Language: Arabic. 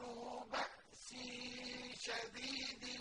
أُولُو بَأْسٍ شَدِيدٍ